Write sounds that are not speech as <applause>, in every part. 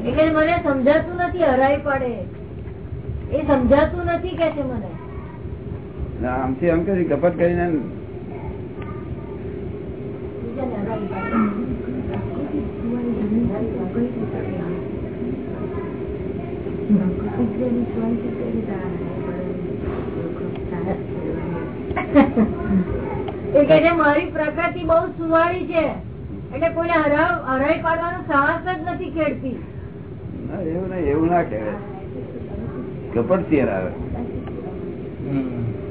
એટલે મને સમજાતું નથી હરાઈ પડે. એ સમજાતું નથી કે છે મને? આમથી આમ કરી કપટ કરીને Thank પડે. એ કે છે, મારી પ્રકૃતિ બહુ સુવાળી છે. એટલે કોઈને હરાવ- હરાઈ પાડવાનો સાહસ જ નથી ખેડતી. એવું ના એવું ના કહેવાય. કપટથી આવે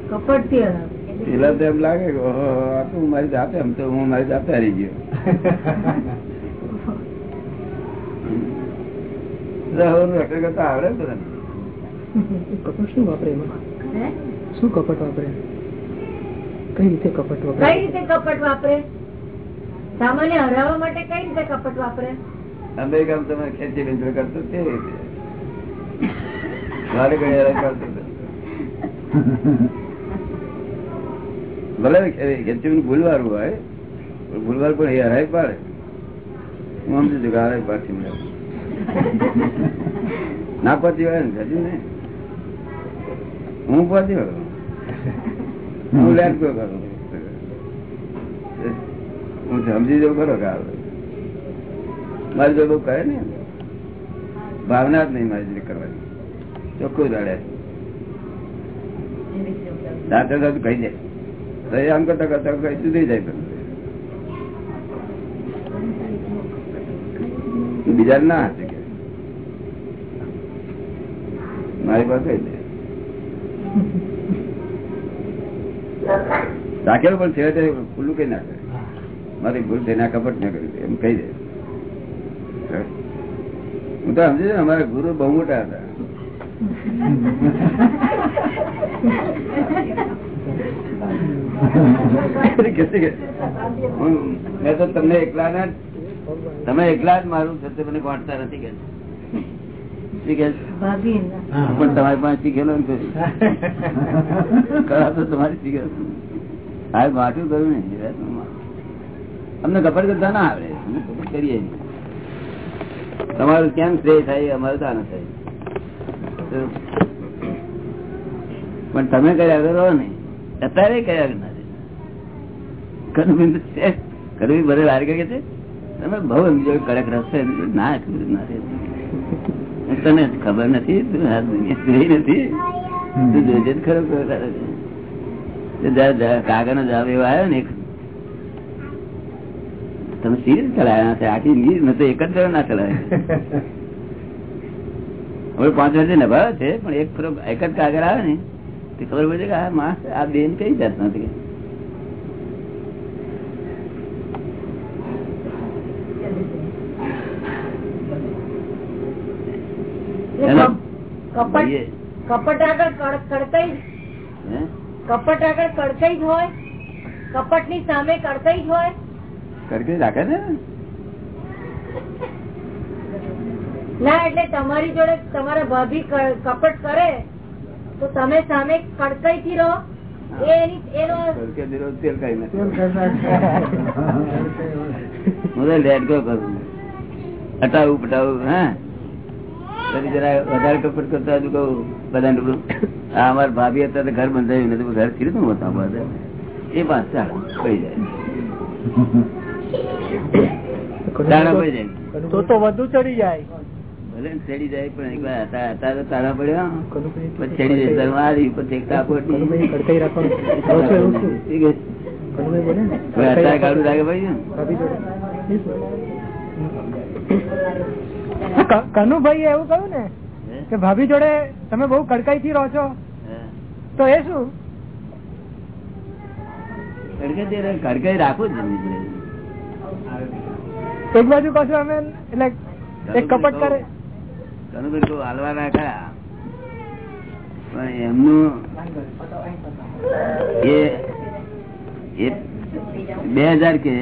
કપટથી હરાવ. પેલા તો એમ લાગે કે ઓહો, આ તો હું મારી જાતે એમ તો હું મારી જાતે હારી ગયો. રખડ કરતા આવડે. કપટ શું વાપરે શું કપટ વાપરે? કઈ રીતે કપટ કઈ રીતે કપટ વાપરે? સામાન્ય હરાવવા માટે કઈ રીતે કપટ વાપરે? અમેરિકા તમે ખેતી બેંચી કરતો તે. ભલે ખેંચી ભૂલવારું હોય પણ ભૂલવાર પણ એ હરાય પાડે. હું સમજુ છું કે હરાય પાડતી ના પતી હોય ને ખેતી ને? હું પતી હોય? હું ગયો કરું હું સમજી જવું ખરો કે મારી જો બહુ કરે ને ભાવના જ નહીં મારી જોડે કરવાની. ચોખ્ખું રડે સાથે સાથે કહી જાય તો આમ કરતા કરતા કઈ સુધી જાય તો બીજા ના હશે કે. મારી પાસે કઈ દે <laughs> રાખેલું પણ છેવટે ખુલ્લું કઈ ના કરે મારી ભૂલ થઈને આ કપટ ના કર્યું એમ કહી દે. હું તો સમજુ છું અમારા ગુરુ બહુ મોટા હતા. છે મેં તો તમને એકલા ને તમે એકલા જ મારું છે મને ગોઠતા નથી કે. કે? પણ તમારી પાસે શીખેલો ને તો તમારી શીખેલો. હા કર્યું ને અમને કપડ કરતા ના આવડે. કરીએ તમારું કેમ શ્રેય થાય, અમારું તો થાય. પણ તમે કર્યા કરો ને, અત્યારે કર્યા ના કરવી છે કનુબેન બધે વાર કે છે. તમે બહુ સમજો કડક રસ્તે ના. તને ખબર નથી? તું નથી. તું જોજે જ ખરો જા- કાગળનો જવાબ એવો આવ્યો ને તમે સિરિયસ ચલાવ્યા છે આખી નીર નતો એક જ ના ચલાવે. હવે પાંચ વર્ષે નભાયો છે પણ એક ફરો એક જ કાગળ આવે ને તે ખબર પડે કે આ માણસ આ બેન કઈ જાત નથી કપટ કપટ આગળ કડ- કડકાઈ હે? કપટ આગળ કડકાઈ જ હોય કપટની સામે કડકાઈ જ હોય. કડકી રાખે ને? ના એટલે તમારી જોડે તમારા ભાભી કપટ કરે તો તમે સામે કડકાઈ થી રહો લેટ ગો કરું હટાવું પટાવું હા? પછી જરા વધારે કપટ કરતા હતું કહું બધા આ અમારા ભાભી હતા તો ઘર બંધાયું નથી ઘરથી નું હતા બધા એ વાત ચાલો પડી જાય. તો તો વધુ ચડી જાય. ભલે ને ચડી જાય પણ એક વાર હતા તો તાળા પડ્યા પછી ચડી જાય તો પછી એક ગાડું લાગે ભાઈ? કનુભાઈ એવું કહ્યું ને કે ભાભી જોડે તમે બહુ કડકાઈ થી રહો છો. તો એ શું? કડકાઈ રાખવું જ એક બાજુ કશું અમે એટલે એક કપટ કરે. કનુભાઈ તો હાલવા નાખ્યા પણ એમનું એ બે હજાર કે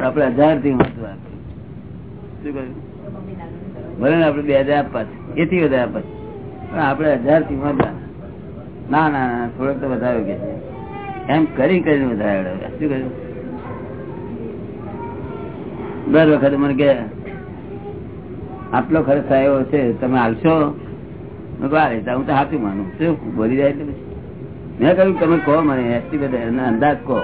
આપડે હજારથી વધુ શું કહ્યું? ભલે આપડે બે હજાર આપવા છે એથી વધારે આપવા છે પણ આપડે હજારથી વધુ ના ના ના થોડોક તો વધારે કે છે. એમ કરી કરીને વધારે શું કર્યું દર વખતે મને કે આટલો ખર્ચ થયો છે તમે હાલશો? કહ્યું, હું તો હાથું માનું. શું બોલી જાય એટલે મેં કહ્યું તમે કહો મને estimate બધા અંદાજ કહો.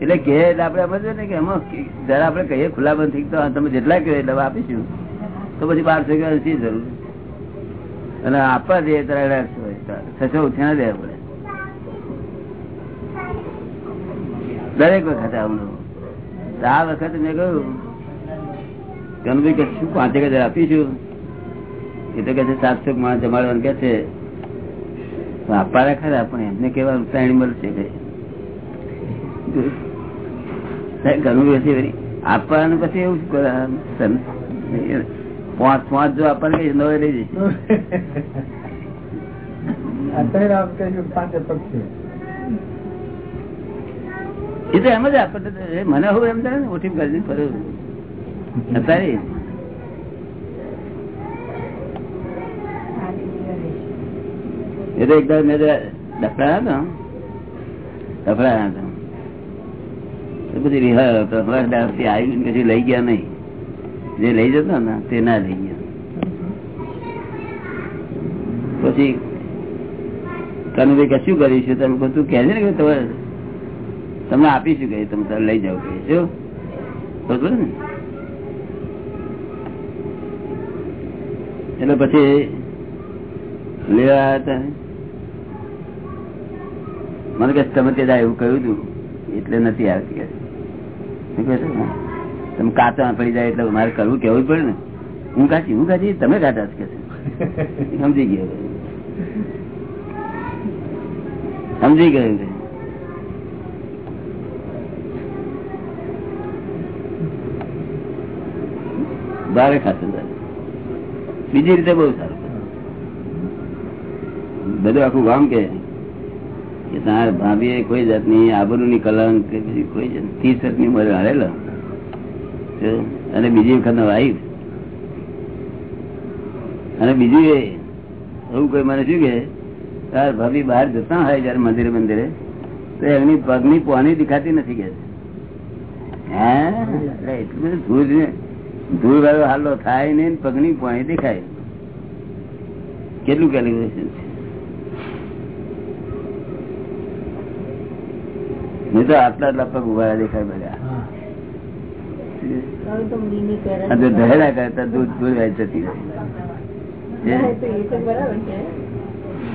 એટલે કે એટલે સમજો ને કે એમાં જરા આપડે કહીએ ખુલ્લા બંધ થઈ તો તમે જેટલા કહો દવા આપીશું. તો પછી બાર શી જરૂર? અને આપવા દે ત્યારે. છસો ઓછા ના દેવા પડે. દરેક વખતે આવું આ વખતે મેં કહ્યું કનુભાઈ કે શું પાંચેક હજાર આપીશું? એ તો કે છે સાતસો માણસ જમાડવાનું કે છે. તો આપવા ખરા, પણ એમને કેવા ઉત્સાહી મળશે કે? ઘણું આપવાનું પછી એવું શું કરે પાંચ પાંચ જો આપણને નવે લઈ જઈશ એ તો એમ જ આપણને મને એમ થાય ને ઓછી કરી ફરું. અત્યારે એ. તો એકદમ મેં ડફડા હતો. ડફડા હતો. બધી દાડથી આવી પછી લઈ ગયા નહીં. જે લઈ જતો ને તે ના લઈ ગયા. પછી તને ભાઈ કશું કરીશું? તમે બધું કહે છે ને કે તમે તમને આપીશું કે તમે તારે લઈ જાવ કે શું? બરોબર ને? એટલે પછી લેવા આવ્યા હતા. મને કે તમે તે એવું કહ્યું હતું એટલે નથી આવતી. કે મેં કહ્યું, "ના, તમે કાચા પડી જાય એટલે મારે કરવું કેવું પડે ને? હું કાચી હું કાચી? તમે કાચા જ કે <laughs> સમજી ગયો. સમજી ગયું ભારે બારે ખાતું બીજી રીતે બહુ સારું. બધું આખું ગામ કે તારા ભાભીએ કોઈ જાતની આબરૂની કલંક કોઈ જાત શર્ટની ઉંમરે હારેલો. અને બીજી વખત વાઈફ અને બીજું એ, એવું કોઈ મને શું કે, તાર ભાભી બહાર જતા હોય જયારે મંદિરે મંદિરે, તો એમની પગની પોની દેખાતી નથી કે. હે? એટલું બધું ધૂળ ધૂળ વાળો હાલો થાય ને પગની પોણી દેખાય. કેટલું કેલિબ્રેશન છે? નહીં તો આટલા આટલા પગ ઊભા દેખાય બધા. કરતા દૂધ દૂધ જતી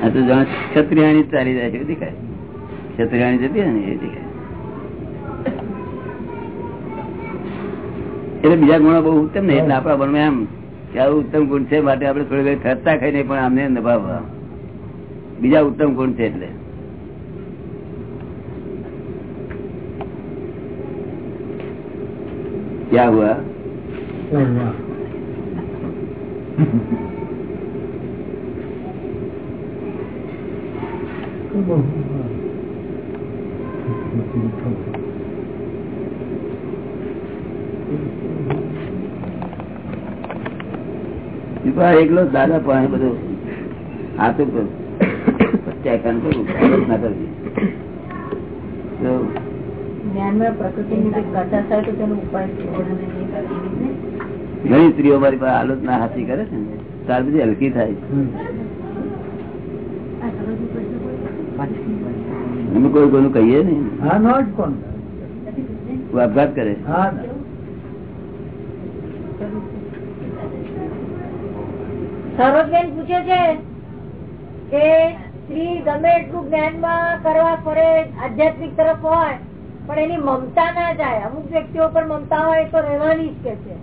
આ તો ક્ષત્રિયાણી ચાલી જાય છે દેખાય? ક્ષત્રિયાણી જતી ને એ દેખાય. એટલે બીજા ગુણો બહુ ઉત્તમ ને એટલે આપણા મનમાં એમ કે આવું ઉત્તમ ગુણ છે માટે આપણે થોડી ઘણી ખર્ચા ખાઈને પણ આમને નભાવવા. બીજા ઉત્તમ ગુણ છે એટલે. હુઆ દીપા એકલો દાદા પાસે બધું હાથું કરું ના કરવી તો પ્રકૃતિની જે કથા થાય તો તેનો ઉપાય ઘણી સ્ત્રીઓ મારી પાસે આલોચના હાથી કરે છે ને ત્યાર પછી હલકી થાય અમે કોઈ કોનું કહીએ નો આપઘાત કરે સરોજબેન પૂછે છે કે સ્ત્રી ગમે એટલું જ્ઞાનમાં કરવા પડે આધ્યાત્મિક તરફ હોય પણ એની મમતા ના જાય. અમુક વ્યક્તિઓ પર મમતા હોય તો રહેવાની જ કે છે.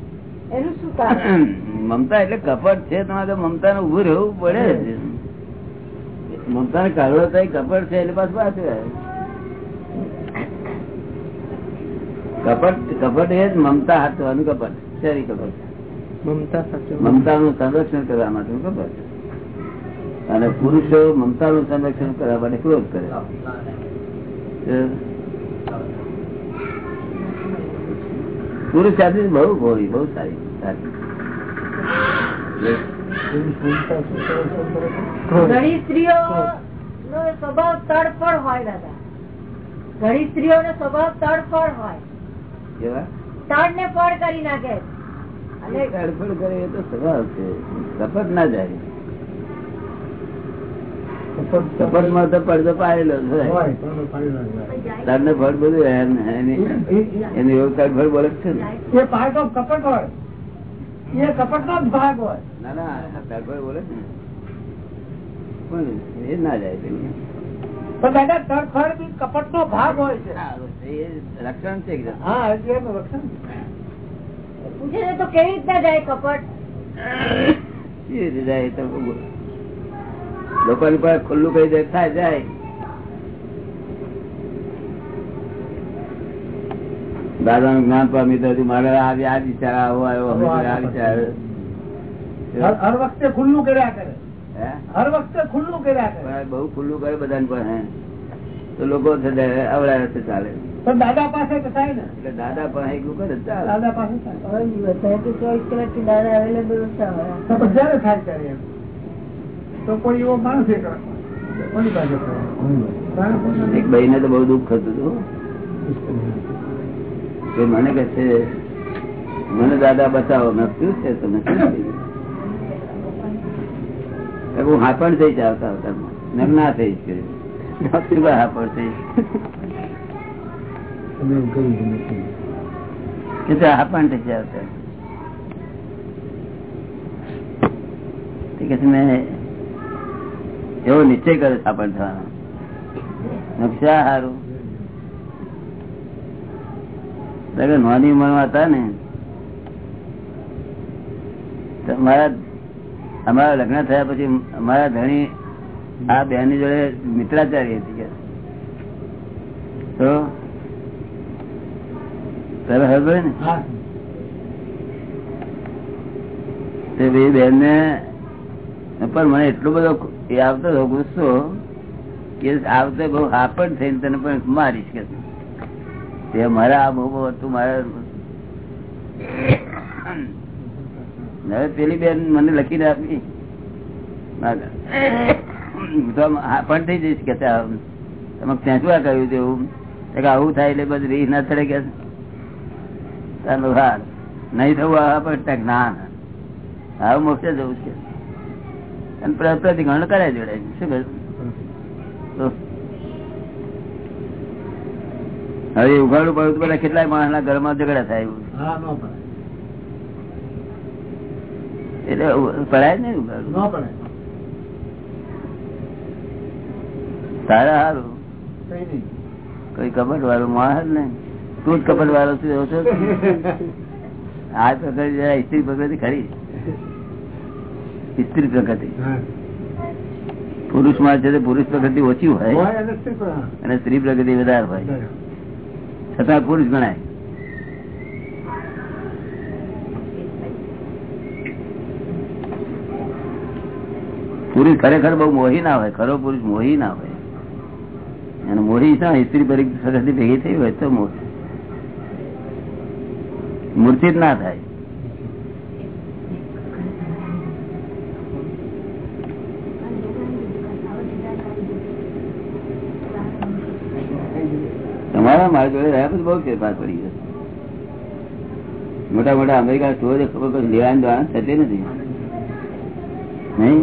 એનું શું કારણ? <clears throat> મમતા એટલે કપટ છે. તમારે તો મમતા ને ઉભું રહેવું પડે મમતા ને કાઢો કપટ છે એટલે પાછું પાછું કપટ કપટ એ જ મમતા હાથવાનું કપટ શેરી કપટ મમતા મમતા નું સંરક્ષણ કરવા માટે કપટ અને પુરુષો મમતા નું સંરક્ષણ કરવા માટે ક્રોધ કરે એ પુરુષ જાતિ બહુ ભોળી બહુ સારી સારી. ઘણી સ્ત્રીઓ નો સ્વભાવ તડફડ હોય દાદા. ઘણી સ્ત્રીઓનો સ્વભાવ તડફડ હોય. તડ ને ફળ કરી નાખે. અને તડફડ કરે એ તો સ્વભાવ છે. કપટ ના જાય. કપટમાં તો પડદો પાડેલો જ હોય. હોય, તો પાડી નાખે. તડને ફળ બધું એનું એવું તડફડ બોલે છે ને. એ part of કપટ હોય. એ કપટ નો જ ભાગ હોય. ના ના તડફડ બોલે છે પણ એ ના જાય પણ દાદા તડફડ બી કપટ નો ભાગ હોય છે. એ રક્ષણ છે હા એટલે રક્ષણ પૂછે તો કેવી રીતના જાય કપટ? કેવી રીતે જાય તો લોકોની પાસે ખુલ્લું કરી દે થાય જાય. દાદા નું જ્ઞાન પામી તો મારે આ વિચાર આવો આવ્યો આ વિચાર હર વખતે ખુલ્લું કર્યા કરે? હર વખતે ખુલ્લું કર્યા કરે. બહુ ખુલ્લું કરે બધાને પણ હે? તો લોકો છે તે અવળા રસ્તે ચાલે. પણ દાદા પાસે થાય ને. એટલે દાદા પણ એકલું કરે તો ચાલે. દાદા પાસે થાય. ચોવીસ કલાક દાદા અવેલેબલ થાય ત્યારે તો કોઈ એવો માણસ એ કરે કોની પાસે કરે? એક ભાઈ ને તો બહુ દુઃખ થતું હતું કે મને કે છે મને દાદા બચાવો. મેં શું છે તમે હું હા પણ થઈ આવતા આવતા. મેં ના. કે. છે થઈ આવતા. છે મેં એવો નિશ્ચય કરે થાપણ થવાનો. નકશા હારું. એટલે નાની ઉંમરમાં હતા ને મારા અમારા લગ્ન થયા પછી અમારા ધણી આ બેની જોડે મિત્રાચારી હતી તો તારે ખબર ને? હા. તે બે બેન ને પણ મને એટલો બધો એ આવતો ગુસ્સો કે આવતો બહુ હાપડ થઈને તને પણ મારીશ કે તે. મારા આ બહુ હતું, મારા પેલી બેન મને લખીને આપી માગા. તો હા, પણ થઈ જઈશ કે તમે ખેંચવા કહ્યું તેવું કે આવું થાય એટલે બધું રીહ ના ચડે કે ચાલો, હા. નહીં થવું આ, પણ ના ના. હવે મોક્ષે જવું છે. અને પ્રતિક્રમણ કરે જોડે. શું હવે ઉઘાડું પડ્યું બધા કેટલાય માણસ ના ઘરમાં ઝઘડા થાય એટલે પડાય ઉઘાડું? ન પડે તારા સારું કઈ કપટ વાળું માણસ ને તું જ કપટ વાળો છું એવો છો? આ પ્રકૃતિ જરા સ્ત્રી ખરી. સ્ત્રી પ્રકૃતિ પુરુષમાં છે તે પુરુષ પ્રકૃતિ ઓછી હોય. અને સ્ત્રી પ્રકૃતિ વધારે હોય. છતાં પુરુષ ગણાય. પુરુષ ખરેખર બહુ મોહી ના હોય. ખરો પુરુષ મોહી ના હોય. અને મોહી શા સ્ત્રી પ્રકૃતિ ભેગી થઈ હોય તો મૂર્તિ મૂર્છિત ના થાય. તમારા મારા જોડે રહ્યા પછી બહુ ફેરફાર પડી ગયો. મોટા મોટા અમેરિકા સ્ટોર ખબર પછી લેવાની દ્વારા થતી નથી. નહીં?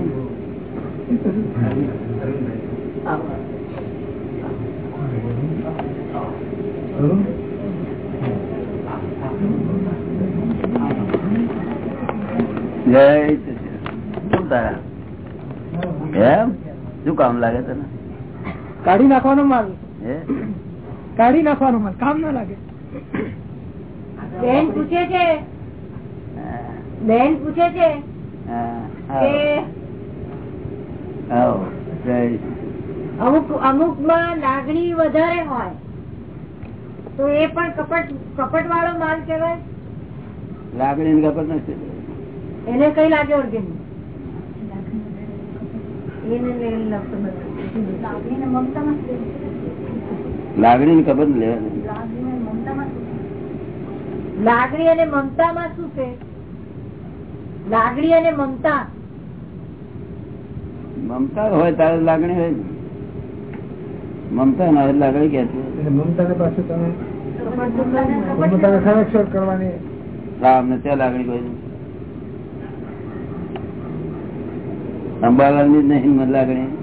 શું કામ લાગે તને? કાઢી નાખવાનો માલ હે? કાઢી નાખવાનું મન કામ ના લાગે. બેન પૂછે છે બેન પૂછે છે. અમુક અમુકમાં લાગણી વધારે હોય તો એ પણ કપટ કપટ વાળો માલ કેવાય લાગણી કપટ નથી. એને કઈ લાગે ઓર્ગેન એને લઈને મમતા નથી. લાગણી ની ખબર લેવાની. લાગણી અને મમતા માં શું છે? લાગણી અને મમતા. મમતા હોય તારે લાગણી હોય મમતા ના લાગણી કે છે? એટલે મમતાને પાછું તમે મમતાને સંરક્ષણ કરવાની. રામ ને ત્યાં લાગણી કોઈ. અંબાલાલની જ નહીં લાગણી.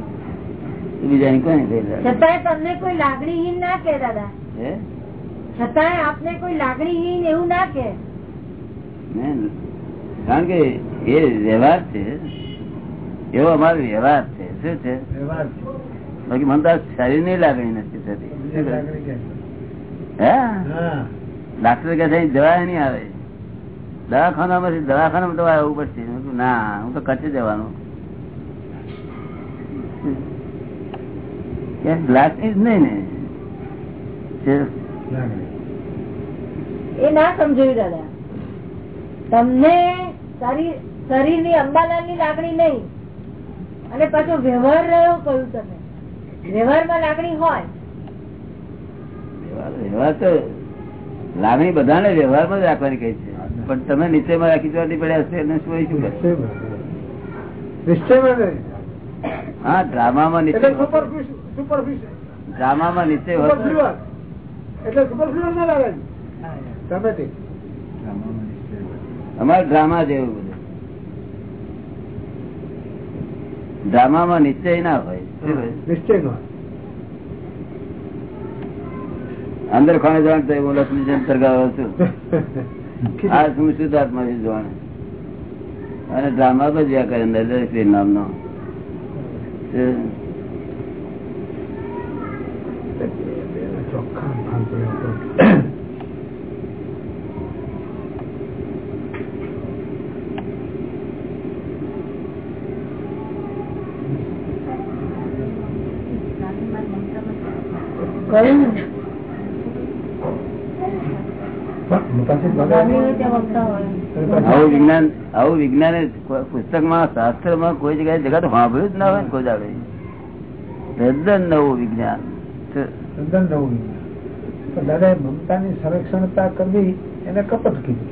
બીજાની થઈ છતાંય તમને કોઈ લાગણીહીન ના કે દાદા. છતાંય આપને કોઈ લાગણીહીન એવું ના કે કારણ કે એ વ્યવહાર છે. એવો અમારો વ્યવહાર છે. શું છે? બાકી મને તો શરીરની લાગણી નથી થતી. હા? ડાક્ટર કે દવા નહીં આવે. દવાખાનામાંથી દવાખાનામાં દવા આવવું પડશે. ના હું તો કચ્છ જવાનું. ક્યાંક ગ્લાસની જ નહીં ને લાગણી એ ના સમજાયું દાદા. તમને શરીરની અંબાલાલની લાગણી નહીં. અને પાછો વ્યવહાર રહ્યો કહ્યું તમે. વ્યવહારમાં લાગણી હોય. વ્યવહાર- વ્યવહાર તો લાગણી બધાને વ્યવહારમાં જ રાખવાની કઈ છે. પણ તમે નીચેમાં રાખી જવાની પડ્યા હશે એને શું શું હા ડ્રામામાં નીચે ડ્રામામાં નીચે એટલે સુપરફિશિયલ ના લાગે તમે તે. અમારે ડ્રામા જેવું બધું. ડ્રામામાં નિશ્ચય ના હોય નિશ્ચય? અંદર ખાને જવાનું તો હું લક્ષ્મી જેમ સરગાવો છું. <laughs> આ શું શુદ્ધાત્મા છે જોવાનું? અને ડ્રામા ભજ્યા કરે અંદર નામનો ચોખ્ખા ફાલતુ એવો તો. કહ્યું પણ પાછી લાગણી હોય ત્યાં મમતા હોય આવું વિજ્ઞાન આવું વિજ્ઞાન પુસ્તકમાં શાસ્ત્રમાં કોઈ જગ્યાએ જગત સાંભળ્યું જ ના હોય ને કોઈ દાડે. તદ્દન નવું વિજ્ઞાન. તદ્દન નવું વિજ્ઞાન. દાદા એ મમતા ની સંરક્ષણતા કરવી એને કપટ કીધું.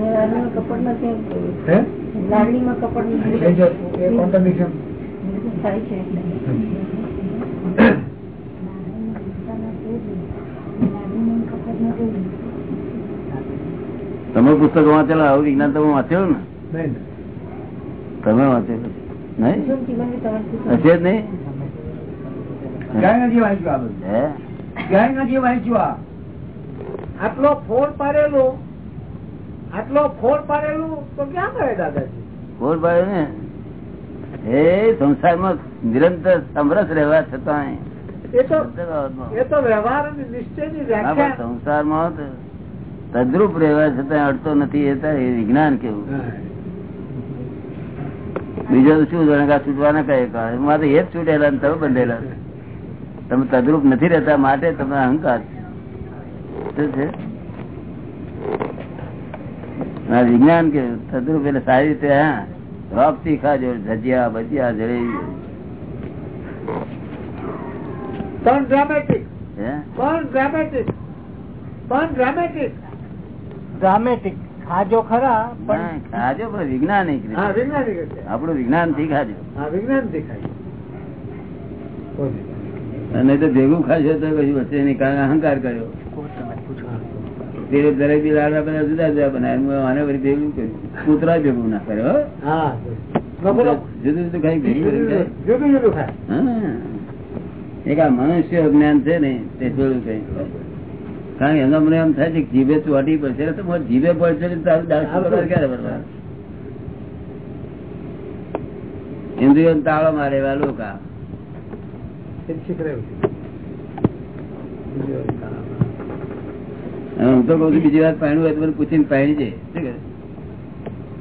એને કપટ નથી લાગણીમાં કપટ કોન્ટ્રાડિક્શન થાય છે તમે પુસ્તક વાંચેલા આવું વિજ્ઞાન તમે વાંચેલું ને. તમે વાંચેલું હશે જ નહીં? આટલો ફોડ પાડેલું આટલો ફોડ પાડેલું તો ક્યાં કરે દાદાજી? ભાઈ ને? એ સંસારમાં નિરંતર સમરસ રહેવા છતાં એ તો વ્યવહાર સંસારમાં તો તદ્રુપ રહેવા છતાં અડતો નથી એ વિજ્ઞાન કેવું? બીજો શું જણકા છૂટવાના કહે મારે એ જ છૂટેલા તમે બંધેલા. તમે તદ્રુપ નથી રહેતા માટે તમે અહંકાર વિજ્ઞાન કે તદ્રુપ એટલે સારી રીતે હા રોપથી ખાજો ધજિયા ભજીયા જળી પણ ડ્રામેટિક પણ ડ્રામેટિક પણ ડ્રામેટિક ડ્રામેટિક ખાજો ખરા પણ ના, ખાજો પણ વિજ્ઞાનિક આપણું વિજ્ઞાનથી ખાજો. હા વિજ્ઞાન દેખાય અને તો ભેગું ખાશો તો પછી વચ્ચે કારણ અહંકાર કર્યો. લાડવા બધા જુદા જુદા બનાવ્યા આને વળી ભેગું કર્યું. કૂતરા ભેગું ના કર્યો હો. હા બરોબર. જુદું. જુદું ખાઈ ભેગું જુદું જુદું- જુદું જુદું ખાય. એક આ મનુષ્ય જ્ઞાન છે ને તે જોયું કઈ કારણ કે એનો મને એમ થાય છે જીભે ચોટી પડશે તો જીભે પડશે? ઇન્દ્રિયો તાળો મારે એવા લોકો. હું તો કઉ છું બીજી વાત પાણી હોય તો મને પૂછીને પાણી છે?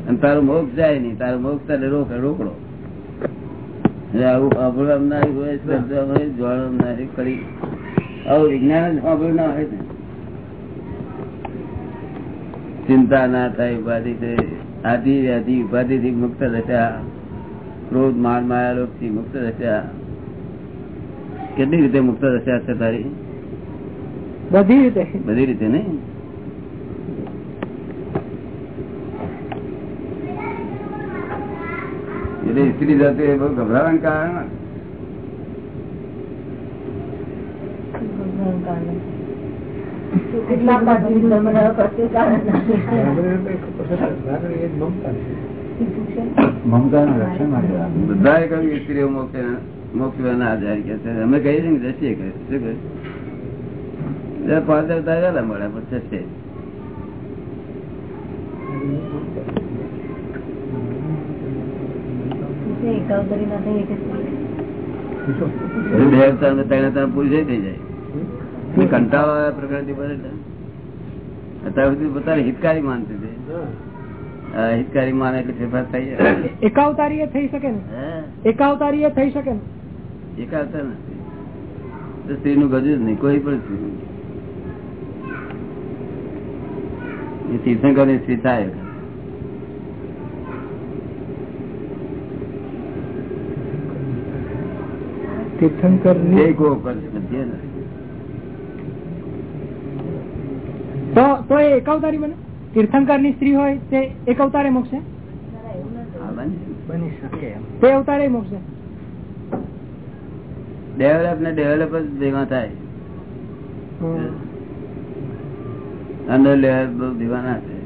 અને તારું મોક્ષ જાય નહીં. તારું મોક્ષ તારે રોક રોકડો. આવું સાંભળવા ના હોય હોય ના હોય કરી આવું વિજ્ઞાન જ સાંભળ્યું ના હોય ને. ચિંતા ના થાય ઉપાધિ આધી વ્યાધિ ઉપાધિ થી મુક્ત થયા ક્રોધ માન માયા લોકથી મુક્ત થયા કેટલી રીતે મુક્ત થયા છે તારી? બધી રીતે. બધી રીતે નહીં એટલે સ્ત્રી જાતે બહુ ગભરાવાનું કારણ. બધાએ કહ્યું સ્ત્રીઓ મોક્ષ મોક્ષ ના જાય કે છે. અમે કહીએ છીએ કે જશે કે શું કહે પાંચ વહેલા મળ્યા પછી જશે ના બે ત્રણ ને ત્રણ પૂરી થઈ જાય. કંટાળો આવે પ્રકૃતિ પર અત્યાર સુધી પોતાને હિતકારી માનતી હતી. હિતકારી માને એટલે ફેરફાર થઈ જાય. એકાવતારી એ થઈ શકે ને? એકાવતારી થઈ શકે ને? એકાવતાર નથી. સ્ત્રીનું ગજુ જ નહીં કોઈ પણ સ્ત્રી. એ તીર્થંકરની સ્ત્રી થાય. તીર્થંકર તે ગો કરશે મધ્ય નથી. તો તો એ એકાવતારી બને. તીર્થંકરની સ્ત્રી હોય તે એક અવતારે મોક્ષે. બની શકે તે અવતારે મોક્ષે. ડેવલપ ને ડેવલપ જ ભેગા થાય. અંદર લેવલ બહુ ભેગા ના થાય.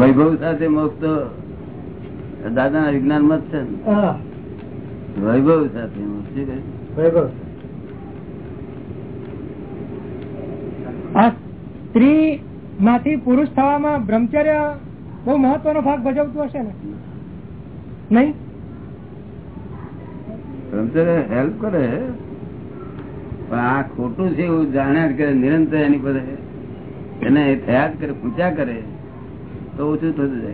વૈભવ સાથે મોક્ષ તો દાદા ના વિજ્ઞાન મત છે ને. હા. વૈભવ સાથે. આ સ્ત્રી માંથી પુરુષ થવામાં બ્રહ્મચર્ય બહુ મહત્વનો ભાગ ભજવતું હશે ને? નહીં? બ્રહ્મચર્ય હેલ્પ કરે. પણ આ ખોટું છે એવું જાણ્યા જ કરે નિરંતર એની પર એને થયા જ કરે પૂછ્યા કરે તો ઓછું થતું જાય.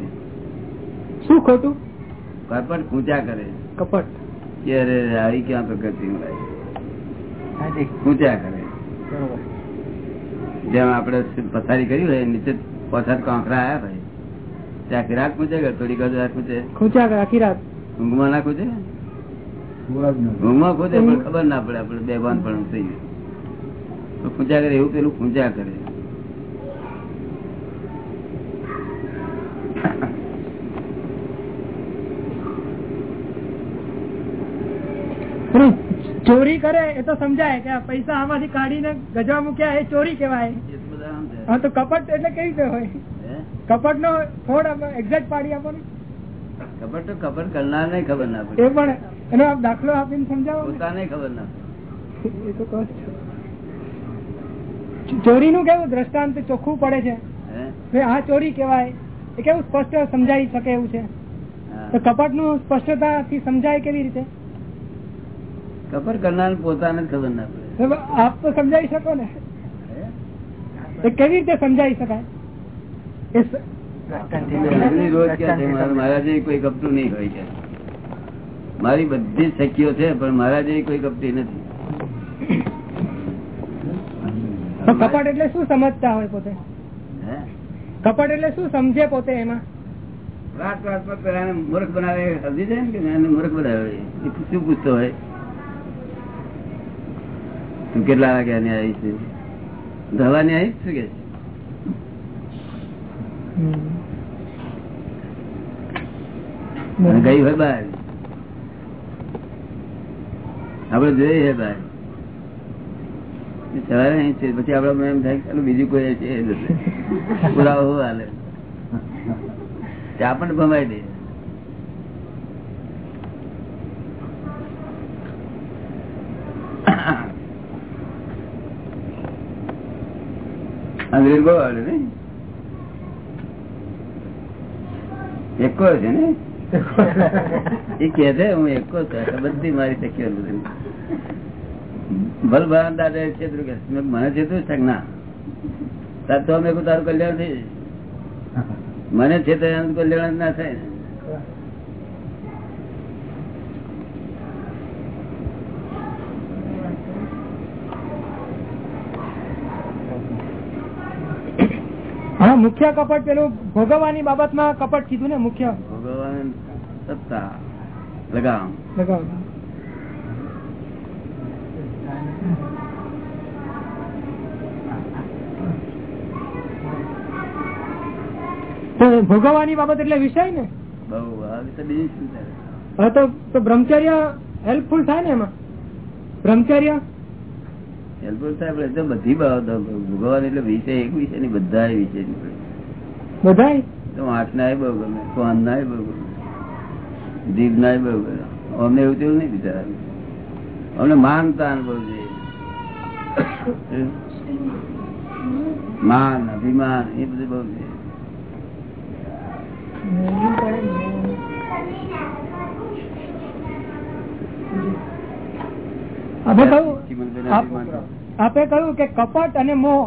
શું ખોટું? કપટ પૂછ્યા કરે. કપટ. કે અરે આવી ક્યાં પ્રકૃતિ પૂછ્યા કરે. જેમ આપડે પથારી કરી હોય નીચે પછાત કાંકરા આવ્યા ભાઈ. ત્યાં કે ખૂંચ્યા કરે આખી રાત. ઊંઘમાં ના. ઊંઘમાં પણ ખબર ના પડે આપડે બેભાન પણ થઈ ગયું તો પૂછ્યા કરે એવું પેલું પૂછ્યા કરે. ચોરી કરે એ તો સમજાય કે પૈસા આમાંથી કાઢીને ગજવા મૂક્યા એ ચોરી કેવાય. હા તો કપટ એટલે કેવી રીતે હોય? કપટ નો થોડ એક્ઝેક્ટ પાડી આપો ને ખબર તો કપટ કરનાર ને ખબર ના એ પણ એનો આપ દાખલો આપીને સમજાવો. પોતાને ખબર ના પડે. એ તો કહો ચોરી નું કેવું દ્રષ્ટાંત ચોખ્ખું પડે છે? આ ચોરી કેવાય એ કેવું સ્પષ્ટ સમજાઈ શકે એવું છે? તો કપટનું સ્પષ્ટતાથી સમજાય કેવી રીતે? ખબર કરનાર પોતાને જ ખબર ના પડે. આપ તો સમજાવી શકો ને? એ કેવી રીતે સમજાવી શકાય? મારા કોઈ નહીં હોય બધી શક્તિઓ છે પણ મારા જેવી કોઈ કપટી નથી. કપટ એટલે શું સમજતા હોય પોતે? હે? કપટ એટલે શું સમજે પોતે એમાં? વાત વાત પર મૂર્ખ બનાવે સમજી જાય ને મૂર્ખ બનાવે. એ શું પૂછતો હોય? કેટલા વાગ્યા ની આવી છે દવાની આવી શું કે? ગઈ હોય બહાર આપડે જોઈએ છે બહાર સવારે અહીં છે પછી આપડે એમ થાય બીજું કોઈ છે પણ પુરાવો હાલે. તે આપણને ભમાઈ દે. અંગ્રેજ આવડે ને એકો છે ને? એ કે છે હું એકો છું. બધી મારી શક્ય નથી ભલ ભાન દાદા છેતરું કીધું, મને છેતરું છે ના? તાર તો અમે તારું કલ્યાણ થઈ મને છે એનું કલ્યાણ ના થાય ને. હા મુખ્ય કપટ પેલું ભોગવવાની બાબતમાં કપટ કીધું ને મુખ્ય? ભગવાન સત્તા લગામ. લગાવ. ભોગવવાની બાબત એટલે વિષય ને? તો બ્રહ્મચર્ય હેલ્પફુલ થાય ને એમાં? બ્રહ્મચર્ય? હેલ્પફુલ થાય બધી બાબતો ભોગવવાની એટલે વિષય એક વિષયની બધા વિષય બધાય? તો આંખ ના બહુ ગમે કાન ના બહુ ગમે જીભ ના બહુ ગમે. અમને એવું તેવું નહીં બિચારા અમને માનતા અનુભવ છે. માન અભિમાન એ બધું બહુ છે. આપે કહ્યું કે કપટ અને મોહ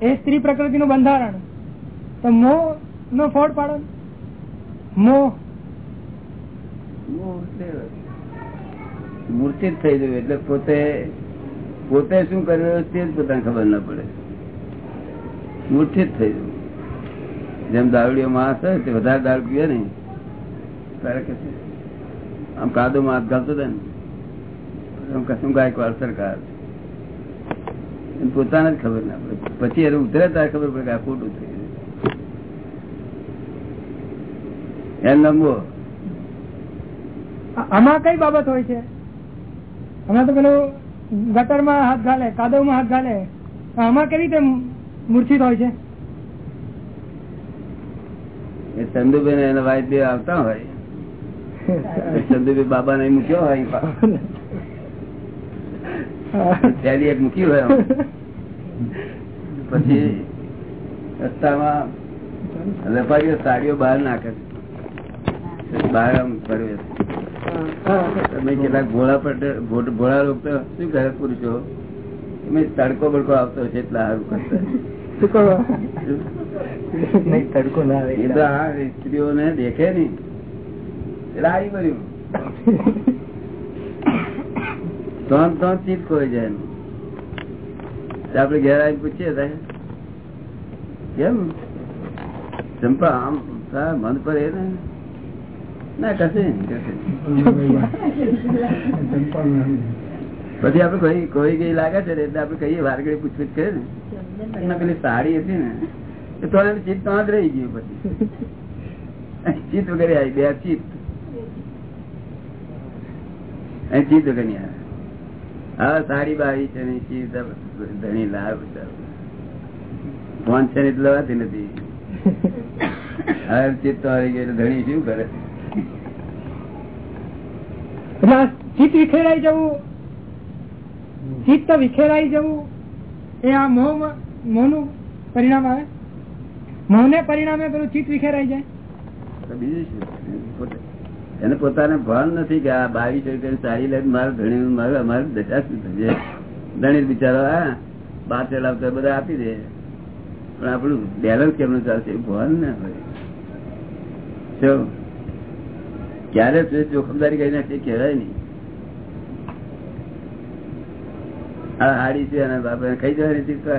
એ સ્ત્રી પ્રકૃતિ નું બંધારણ. તો મોહ નો ફોડ પાડો એટલે થઈ ગયું એટલે પોતે પોતે શું કરી રહ્યો તે જ પોતાને ખબર ના પડે. મૂર્છિત થઈ ગયું જેમ દારૂડીઓ માણસ હોય તે વધારે દારૂ પીએ ને. તારે કે છે, આમ કાદો હાથ ઘાલતો હતો ને. આમ કશું ગાયક વાર સરકાર પોતાને જ ખબર ના પડે. પછી એને ઉતરે ત્યારે ખબર પડે કે આ ખોટું થઈ ગયું એમ નમવો આમાં કઈ બાબત હોય છે? હમણાં તો પેલું ગટરમાં હાથ ઘાલે કાદવમાં હાથ ઘાલે આમાં કેવી રીતે મૂર્છિત હોય છે? એ ચંદુભાઈ એના વાઇફ બે આવતા હોય. ચંદુભાઈ બાબા ને મૂક્યો હોય થેલી એક મૂકી હોય પછી રસ્તામાં વેપારીઓ સાડીઓ બહાર નાખે છે. બહાર આમ ફરવે તમે કેટલાક ભોળા પટેલ ભોળા લોકો શું કરે પુરુષો? તમે તડકો બડકો આવતો છે એટલા સારું કરતા શું કરો? એ તો આ સ્ત્રીઓને દેખે નઈ એટલે આવી કર્યું ત્રણ ત્રણ ચીજ ખોઈ જાય. આપડે ઘેર આવી પૂછીએ કેમ? ચંપા આમ મન પર એ ને. ના. પછી આપડે કોઈ કોઈ ગઈ લાગે છે એટલે આપડે કહીએ વારગડી પૂછપૂછ કરે ને. પેલી સાડી હતી ને, તો એનું ચિત્ત તો જ રહી ગયું પછી. ચિત્ત વગેરે આવી, બે ચિત્ત. અહીં ચિત્ત વગરની આવે. હા, સાડી બાવી છે ને ધણી લાવ ફોન છે ને, એટલે નથી. હવે ચિત્ત તો આવી ગયું ધણી શું કરે? એટલે ચિત્ત વિખેરાઈ જવું, ચિત્ત વિખેરાઈ જવું એ આ મોહ મોહનું પરિણામ આવે? મોહને પરિણામે પેલું ચિત્ત વિખેરાઈ જાય? એને પોતાને ભાન નથી કે આ બાવીસ રૂપિયા સાડી લઈને મારે ધણી, મારે અમારે દશા શું થશે ધણી બિચારો, હા, બાર ચલાવતા બધા આપી દે. પણ આપણું બેલેન્સ કેમનું ચાલશે? ભણ ના હોય. ક્યારે જોખમદારી કઈ નાખી કહેવાય નહીં. આ હાડી છે અને બાપા ખાઈ જવાની તો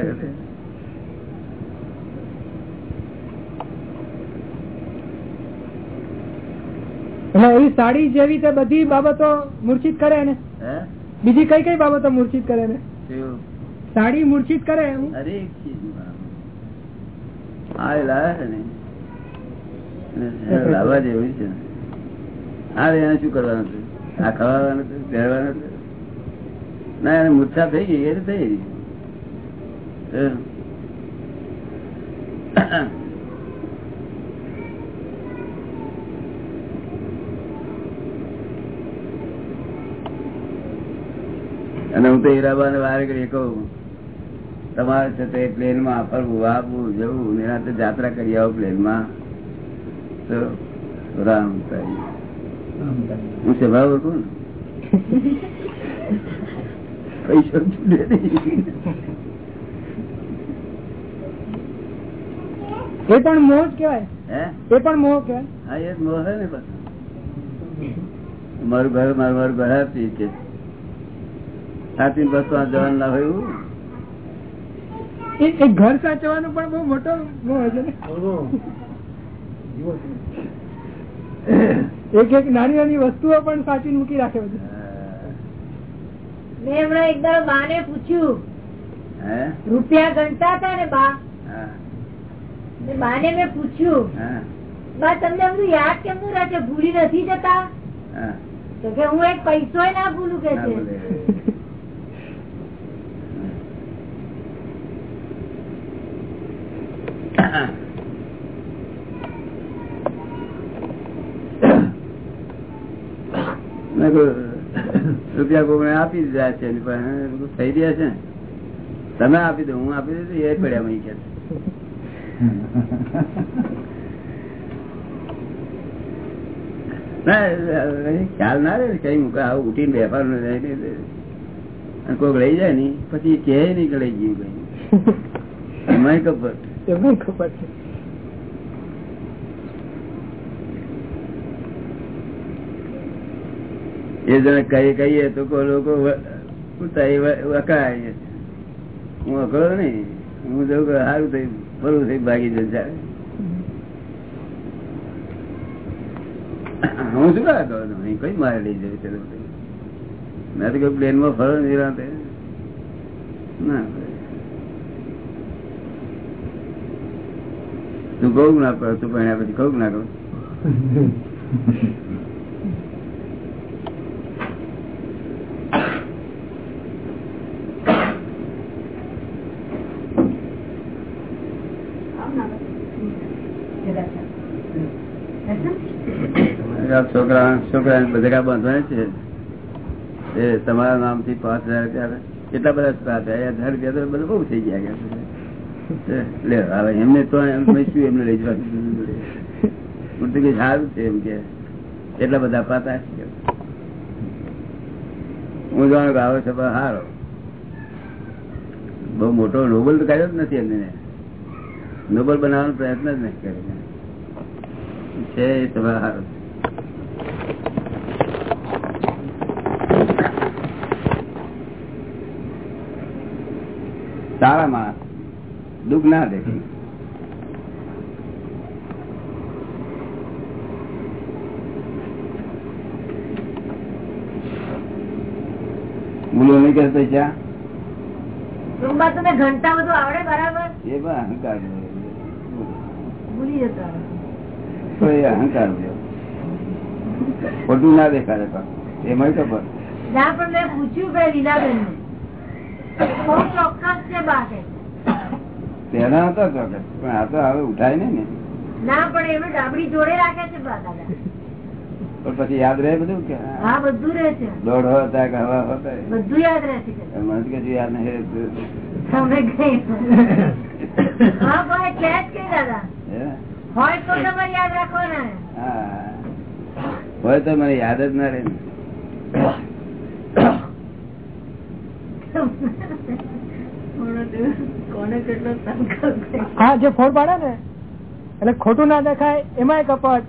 એવી સાડી જેવી તે બધી બાબતો મૂર્છિત કરે ને? હે? બીજી કઈ કઈ બાબતો મૂર્છિત કરે ને? સાડી મૂર્છિત કરે એ લાવે છે ને? લાવવા જેવું છે રે એને શું કરવાનું છે? આ ખવાવાનું છે, પહેરવાનું છે? ના, એને મૂર્છા થઈ ગઈ, એ થઈ ગઈ. અને હું તો હીરાબા ને વારે કરી કહું, તમારે છે તે પ્લેનમાં ફરવું વાપવું જવું એના તો જાત્રા કરી આવો પ્લેનમાં તો રામ તારી. હું સ્વભાવ ઓળખું પૈસા છૂટે એ પણ મોહ જ એ પણ મોહ કહેવાય. હા એ મોહ છે ને મારું ઘર મારું મારું ઘર આપી કે સાચી બસમાં જવાનું ના હોય એવું? એ એ ઘર સાચવાનો પણ બહુ મોટો મોહ છે ને? એક એક નાની નાની વસ્તુઓ પણ સાચી મૂકી રાખે બધી. મેં હમણાં એક દાડો બા ને પૂછ્યું રૂપિયા ગણતા હતા ને બા? બા ને મેં પૂછ્યું બા તમને બધું યાદ કેમનું રહે? છે ભૂલી નથી જતા? તો કે હું એક પૈસો ના ભૂલું કે છે? બોલે. <laughs> રૂપિયા કોઈને આપી દીધા છે થઈ રહ્યા છે તમે આપી દો, હું આપી દઉં એ પડ્યા મહી કે. ખ્યાલ ના રે કઈ મૂકે આવું ઉઠીને વેપાર કોઈક લઈ જાય ને, પછી કે નહીં કે લઈ ગયું કઈ. એમાં ખબર. એમાં ખબર છે. એ જણ કઈ કહીએ તો કોઈ લોકો વ- ઉતારી વ- વકરાય હું અકળો નહીં. હું કે સારું થઈ ભલું થઈ ભાગી જશે હું શું કરા? કહું અહીં કઈ મારે લઈ જવું છે મેં તો પ્લેનમાં ફરો નિરાંતે ના. તું કહું ના કરો, તું ભણ્યા પછી કહું ના કહું <laughs> આ છોકરા છોકરા બધા બાંધવાના છે? એ તમારા નામથી પાંચ હજાર રૂપિયા કેટલા બધા છોકરા હજાર રૂપિયા તો બધું બહુ થઈ ગયા લે, હવે એમને તો એમ શું એમને લઈ જવાનું? કે સારું છે એમ કે. એટલા બધા પાતા હું જાણું કે આવે છે સારો બહુ મોટો નોબલ તો કર્યો જ નથી એમને નોબલ બનાવવાનો પ્રયત્ન જ નથી કર્યો. છે એ તમારા સારો સારા માણસ દુઃખ ના દેખે ભૂલો નહીં કરતો અહંકાર તો. ખોટું ના દેખાડે એમાં મેં પૂછ્યું કે લીલાબેન ને બહુ ચોક્કસ છે બા કે પેલા હતા ચોક્કસ. પણ આ તો હવે ઉઠાય ને. ના પણ એમને ડાબડી જોડે રાખે છે પણ પછી યાદ રહે બધું કે? હા બધું રહે છે. દોઢ હતા કે હવા હતા બધું યાદ રહે છે મને કશું યાદ નહીં. તમે કઈ? હા ભાઈ કે કે દાદા. હોય તો તમારે યાદ રાખવાના. હા. હોય તો મને યાદ જ ના રહે ને. કોને કેટલો સંકલ્પ હા જે ફોડ પાડે ને એટલે ખોટું ના દેખાય એમાંય કપટ.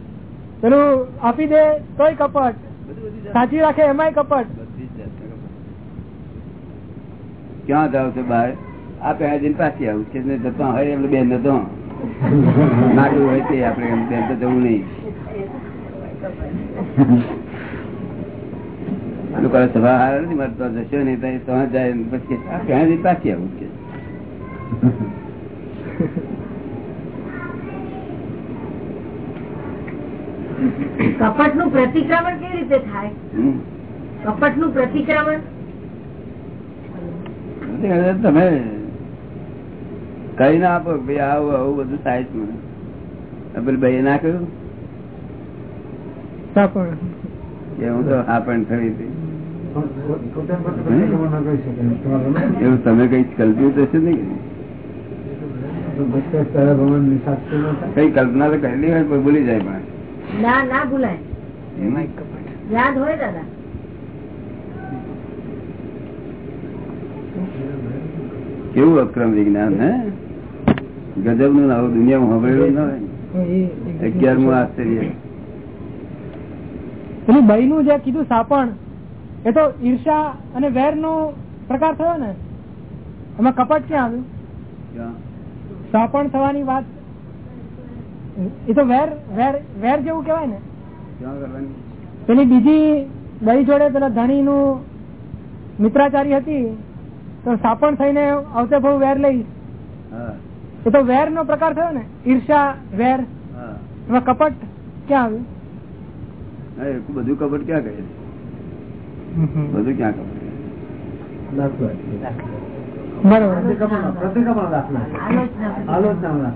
પેલું આપી દે તોય કપટ. જાત- સાચી રાખે એમાંય કપટ. ક્યાં જાવ છો બહાર? આ પહેલા પાછી આવું છે જતો હોય એટલે બેન નતો <laughs> નાખ્યું હોય તે આપણે એમ બેન તો જવું નહીં. આનું સભા હારે નથી મારે જશો નહીં તો તો જાય પછી આ પહેલા પાછી આવું કે. કપટનું પ્રતિક્રમણ કેવી રીતે થાય? કપટનું પ્રતિક્રમણ? તમે કઈ ના આપો ભાઈ આવું આવું બધું થાય જ મને. પેલી ભાઈ ના કહ્યું હું તો હા પણ થઈ હતી. એવું તમે કઈ કલ્પ્યું તો છે કઈ કલ્પના તો કરેલી હોય ભૂલી જાય પણ. ના ના ભૂલાય. એમાં યાદ હોય દાદા. કેવું અક્રમ વિજ્ઞાન હે? ગજબનું આવું દુનિયામાં હવેલું ના હોય. અગિયારમું આશ્ચર્ય. પેલું બહેનું જે કીધું સાપણ એ તો ઈર્ષા અને વેર નો પ્રકાર થયો ને એમાં કપટ ક્યાં આવ્યું? સાપણ થવાની વાત. એ તો વેર વેર વેર જેવું કેવાય ને. પેલી બીજી દહી જોડે પેલા ધણી નું મિત્રાચારી હતી તો સાપણ થઈને આવતે બહુ વેર લઈ. એ તો વેર નો પ્રકાર થયો ને ઈર્ષા વેર. એમાં કપટ ક્યાં આવ્યું? બધું કપટ ક્યાં કરે બધું ક્યાં દાખલો.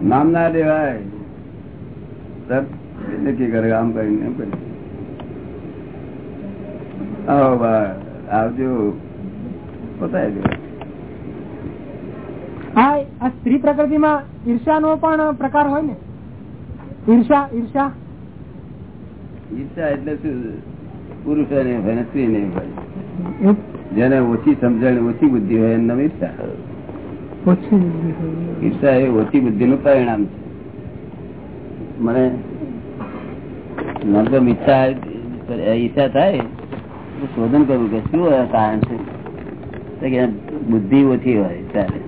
નામ ના દેવાય નક્કી કરે આમ કરીને એમ કરી. આવજો. પતાવી દેવાય હા આ સ્ત્રી પ્રકૃતિમાં ઈર્ષા નો પણ પ્રકાર હોય ને. ઈર્ષા ઈર્ષા ઈર્ષા એટલે શું? પુરુષ ને ને સ્ત્રી ને હોય જેને ઓછી સમજણ ઓછી બુદ્ધિ હોય એમ ઈર્ષા. ઈર્ષા એ ઓછી બુદ્ધિ નું પરિણામ છે. મને મતલબ ઈચ્છા ઈચ્છા થાય તો શોધન કરવું કે શું કારણ છે? કે બુદ્ધિ ઓછી હોય ત્યારે.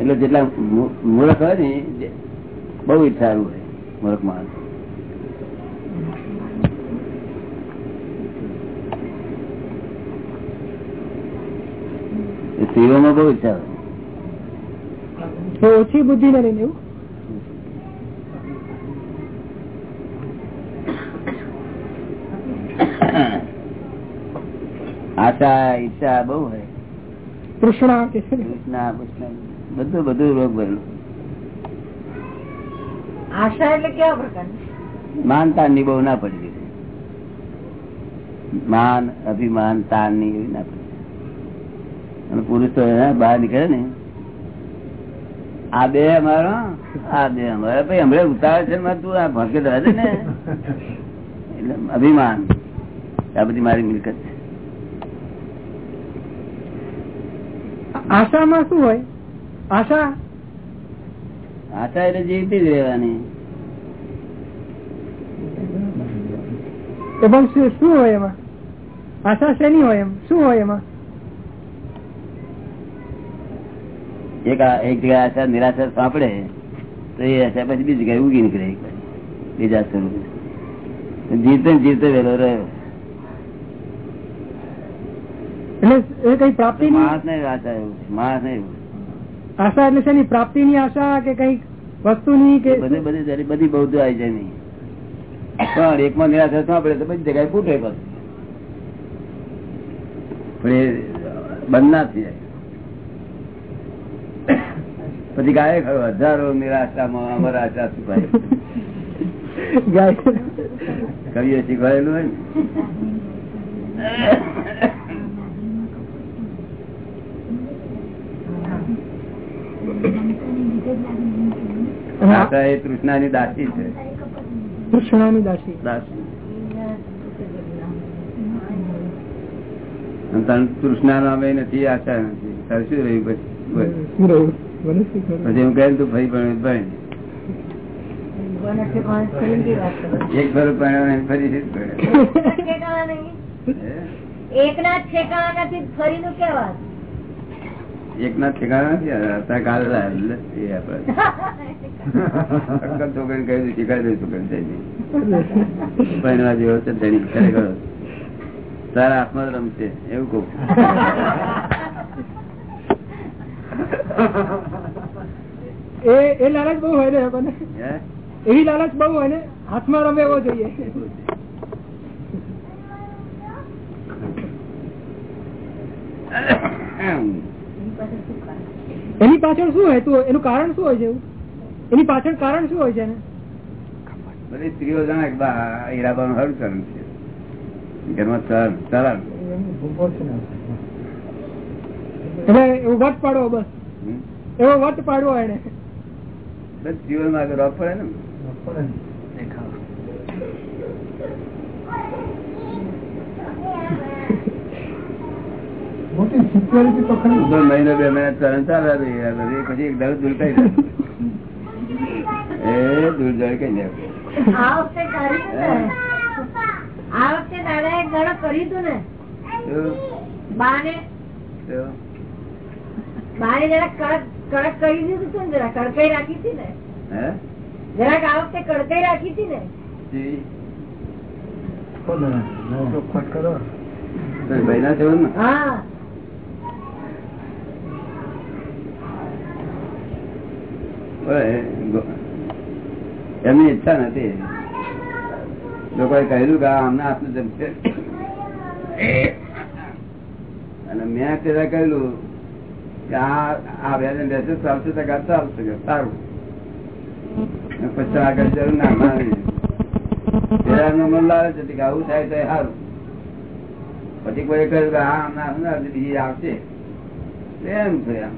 એટલે જેટલા મુ- મૂર્ખ હોય ને બહુ સારું હોય મૂર્ખ માણસ સ્ત્રીઓમાં બહુ ઈચ્છા હોય ઓછી બુદ્ધિ ને લઈને એવું? આશા ઈચ્છા બહુ હોય. કૃષ્ણ. કૃષ્ણા કૃષ્ણ બધું બધું રોગ ભરેલું. આશા એટલે કેવા પ્રકારની? માન તાનની બહુ ના પડી રહી માન અભિમાન તાનની એવી ના પડી અને પુરુષ તો બહાર નીકળે ને આ બે અમારો આ બે અમારો. ભાઈ હમણાં ઉતાવળ છે તું આ ભણકે દે ને. એટલે અભિમાન. આ બધી મારી મિલકત છે. આશામાં શું હોય? આશા આશા એટલે જીવતી જ રહેવાની. એ પણ શું હોય એમાં? આશા શેની હોય એમ? શું હોય એમાં? એક એક જગ્યાએ આશા નિરાશા સાંપડે તો એ આશા પછી બીજી જગ્યાએ ઉગી નીકળે બીજા સ્વરૂપે. જીવતે ને જીવતે વેલો રહ્યો. એટલે એ કઈ પ્રાપ્તિ માણસ નહીં આશા એવું માણસ નહીં આશા એટલે શેની? પ્રાપ્તિ ની આશા કે કંઈક વસ્તુની કે બધી બધી બધી બૌદ્ધ આવી જાય નહીં. પણ એકમાં નિરાશા આપડે તો બધી જગ્યાએ ફૂટે પછી પણ એ બંધ ના થઈ જાય. પછી ગાય ખરો હજારો નિરાશામાં અમારા આશા ગાય. કવિએ શીખવાયેલું હોય ને? આશા એ તૃષ્ણાની દાસી છે. તૃષ્ણાની દાસી. દાસી. તૃષ્ણા નામે નથી આશા નથી. તારે શું રહ્યું? પછી હું કહે તું ભાઈ પણ ભાઈ. એક ફરો પણ ફરી શી પડે ઠેકાણા નથી ફરીનું કેવા? એક ના ઠેકાણા નથી એ થઈ પહેરવા જેવો છે ધણી ખરેખર. તારા હાથમાં રમશે એવું કહું. એ એ લાલચ બહુ હોય ને હે? એવી લાલચ બહુ હોય ને હાથમાં રમે એવો જોઈએ. એની પાછળ શું હોય? તું એનું કારણ શું હોય છે એની પાછળ કારણ શું હોય છે એને? બધી સ્ત્રીઓ જાણે હીરાબાનું હરું ચરણ છે. ઘરમાં ચરણ ચરણ એટલે એવું વટ પાડવો બસ? એવો વટ પાડવો એને. બસ જીવનમાં રોગ પડે ને. મોટી સિક્યોરિટી તો ખરી. તો મહિનો બે મહિના ચરણ ચાલવા દે યાર. પછી પછી એક દાડો દૂર એ દૂર જાય કઈ જાય આ વખતે કર્યું આ વખતે દાદા એક દાડો કર્યું હતું ને? બાને? બાને જરા કડક કડક કરી દીધું હતું ને જરા કડકાઈ રાખી હતી ને? હે? જરાક આ વખતે કડકાઈ રાખી હતી ને. કરો ભાઈ ના જવાનું ને હા ઓય, ગો- એમની ઈચ્છા નથી. લોકોએ કહ્યું કે અમને હાથનું જમશે અને મેં પેલા કહ્યું કે આ બે રહેશે ચાલશે તો કે ચાલશે સારું પછી આગળ જરૂર ના માની. મન લાવે છે કે આવું થાય તો સારું. પછી કોઈ કહ્યું કે હા હમણાં બીજી આવશે. એમ આમ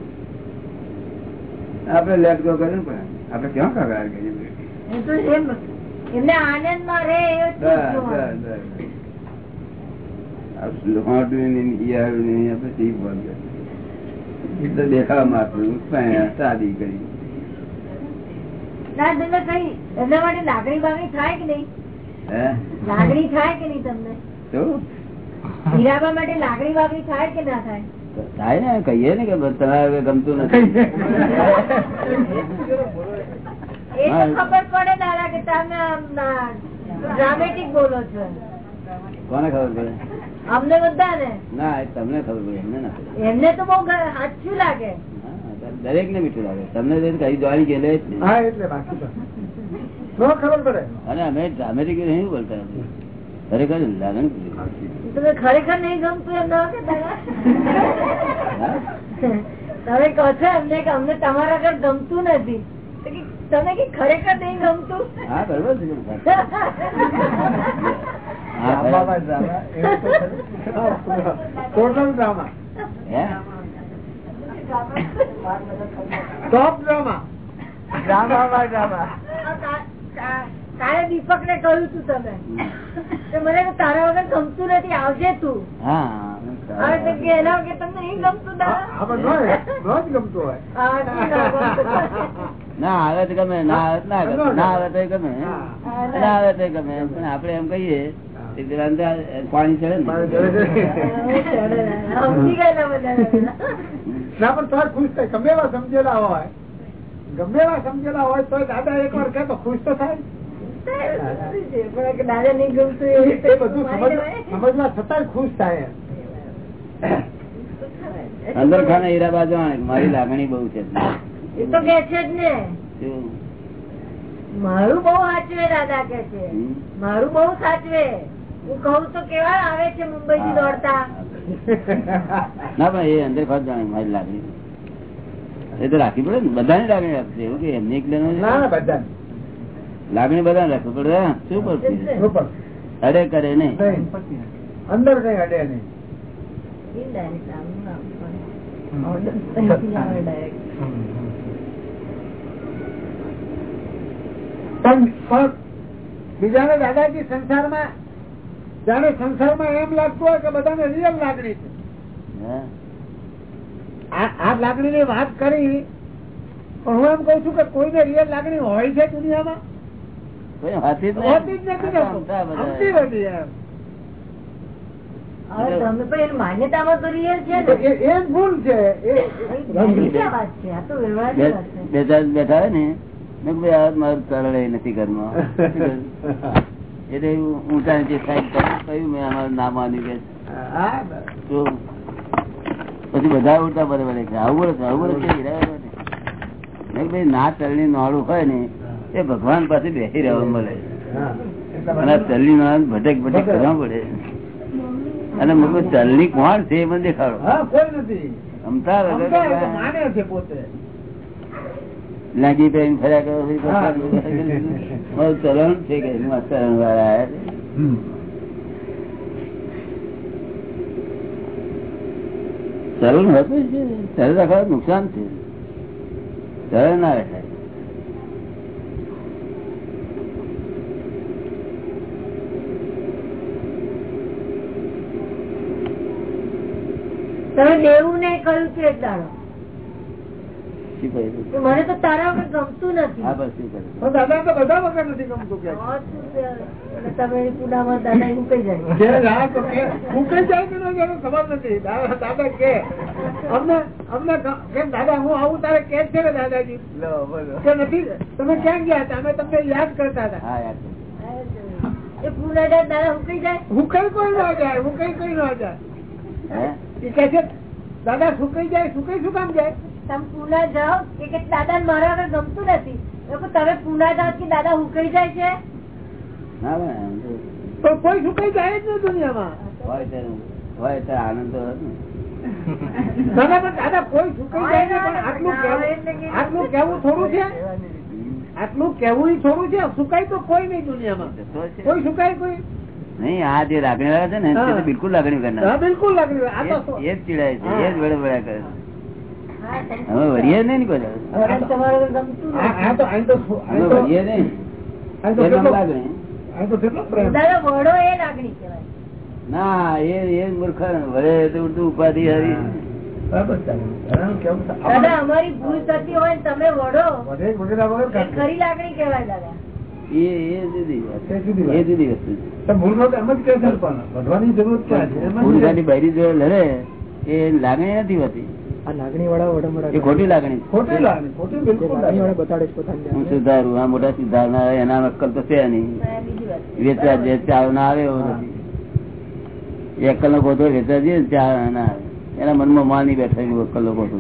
આપડે લેટ ગો કર્યું પણ આપડે ક્યાં કગાર તો માં શાદી કરી. ના તમને કઈ એમના માટે લાગણી બાગણી થાય કે નહીં? હે? લાગણી થાય કે નહીં તમને? તો હીરાબા માટે લાગણી બાગણી થાય કે ના થાય? થાય ને કહીએ ને કે તમારે ગમતું નથી. ખબર પડે દાદા કે તમે ડ્રામેટિક બોલો છો. કોને ખબર પડે? અમને બધા ને ના તમને ખબર પડે એમને ના એમને તો બહુ સાચું લાગે. દરેક ને મીઠું લાગે. તમને કઈ ગયેલે ન. પડે. અને અમે ડ્રામેટિક નહીં બોલતા. ખરેખર લાગણી તમે ખરેખર નહીં ગમતું એમ ના કે તમે કહો છો એમને કે અમને તમારા ઘર ગમતું નથી. તમે કે ખરેખર નહીં ગમતું? હા બરોબર. Drama, total drama top drama ડ્રામામાં drama કાલે દીપક ને કહ્યું તું તમે મને તારા વગર ગમતું નથી આવજે તું. આપડે એમ કહીએ પાણી ચડે ને. પણ તો ખુશ થાય. ગમે એવા સમજેલા હોય. ગમે એવા સમજેલા હોય તો દાદા એક વાર કહે તો ખુશ તો થાય. અંદર ખાને હીરાબા જાણે મારી લાગણી બહુ છે. એ તો કે છે જ ને. મારું બહુ સાચવે દાદા કે છે. મારું બહુ સાચવે. હું કહું તો કેવા આવે છે મુંબઈ થી દોડતા? ના પણ એ અંદર ખાસ જાણે મારી લાગણી. એ તો રાખી પડે ને. બધાની લાગણી રાખશે એવું કે એમને એક ના ના બધા લાગણી બધા રાખવી પડે હા, શું ઉપર અડે કરે નહીં. અંદર કઈ અડે નહીં. Indirect, આમ ના પણ order અહીંથી આવે direct. પણ પણ બીજાને દાદાજી સંસારમાં જાણે સંસારમાં એમ લાગતું હોય કે બધાને રિયલ લાગણી છે. આ આ લાગણી ની વાત કરી પણ હું એમ કઉ છું કે કોઈને રિયલ લાગણી હોય છે દુનિયામાં? હોતી જ નથી ને. બેઠા મારું નથી ઘરમાં. એટલે ઊંચા નીચે સાઈડ કહ્યું મેં અમારું ના માન્યું કે પછી બધા ઉડતા બરાબર છે. આવું બોલે છે આવું બોલે છે ભાઈ ના ચલણી નોળું હોય ને એ ભગવાન પાસે બેસી રહેવા મળે. અને ચલની માં ભટક ભટક કરવા પડે. અને મુકું ચલની કોણ છે એ મને દેખાડો. અમતા લાગી પહેરીને ફર્યા કરો મારું ચલણ છે કે ચલણ વાળા ચલણ હતું છે. ચલણ રાખવા નુકસાન છે. ચલણ ના રખાય તમે દેવું ને કહ્યું એક દાડો. મને તો તારા વગર ગમતું નથી. દાદા તો બધા વગર નથી ગમતું કે તો શું છે? એટલે તમે એની દાદા એવું જાય. જે રાહ તો કે મૂકી જાય કે એનો ખબર નથી. દાદા દાદા કે અમને અમને કેમ દાદા હું આવું તારે કે છે ને દાદાજી? કે નથી? તમે ક્યાં ગયા હતા? અમે તમને યાદ કરતા હતા. હા યાદ એ પૂના જાય દાદા હું કહી જાય? હું કઈ કોઈ ન જાય હું કઈ કઈ ન જાય? એ કે છે દાદા સુકાઈ જાય સુકાઈ શું કામ જાય? તમે પુના જાઓ કે દાદા મારા વગર ગમતું નથી. તમે પુના જાઓ કે દાદા સુકાઈ જાય છે? ના તો કોઈ સુકાઈ જાય જ નહીં દુનિયામાં. હોય તો હોય આનંદ તો દાદા પણ દાદા કોઈ સુકાઈ જાય નહીં પણ આટલું કહેવું આટલું કેવું થોડું છે? આટલું કેવું થોડું છે સુકાય તો કોઈ નહીં દુનિયામાં. કોઈ સુકાય કોઈ? નહીં આ જે લાગણી વાળા છે ને તે બિલકુલ લાગણી હા કરનાર બિલકુલ લાગણી એ જ- ચીડાય છે એ જ વડે કરે હા, અમે વળીએ નહીં ને તો- વળીએ નહીં. આ તો એમ કેટલો- લાગણી. આ તો કેટલો પ્રેમ. દાદા વડો એ લાગણી કહેવાય. ના એ એ મૂર્ખ વળે તો ઉડતું ઉપાધિ હરી. બરાબર ચાલે. એનું કેવું છે? દાદા અમારી ભૂલ થતી હોય તમે વડો. ખરી લાગણી કેવાય દાદા. એ એ જુદી એ જુદી વસ્તુ લડે એ લાગણી નથી હોતી. લાગણી વાળા એ ખોટી લાગણી. ખોટી લાગણી ખોટી બિલકુલ લાગણી. વાળા લાગણી. બતાડે હું સુધારું આ મોટા સુધારનાર એના અક્કલ તો છે નહીં. હા, બીજી વાત. વેચવા જે ચાવ ના આવે એવો નથી. એ અક્કલ નો ગોધો વેચવા જઈએ ને ચાવ ના આવે. એના મનમાં માની બેઠા અક્કલ નો ગોધો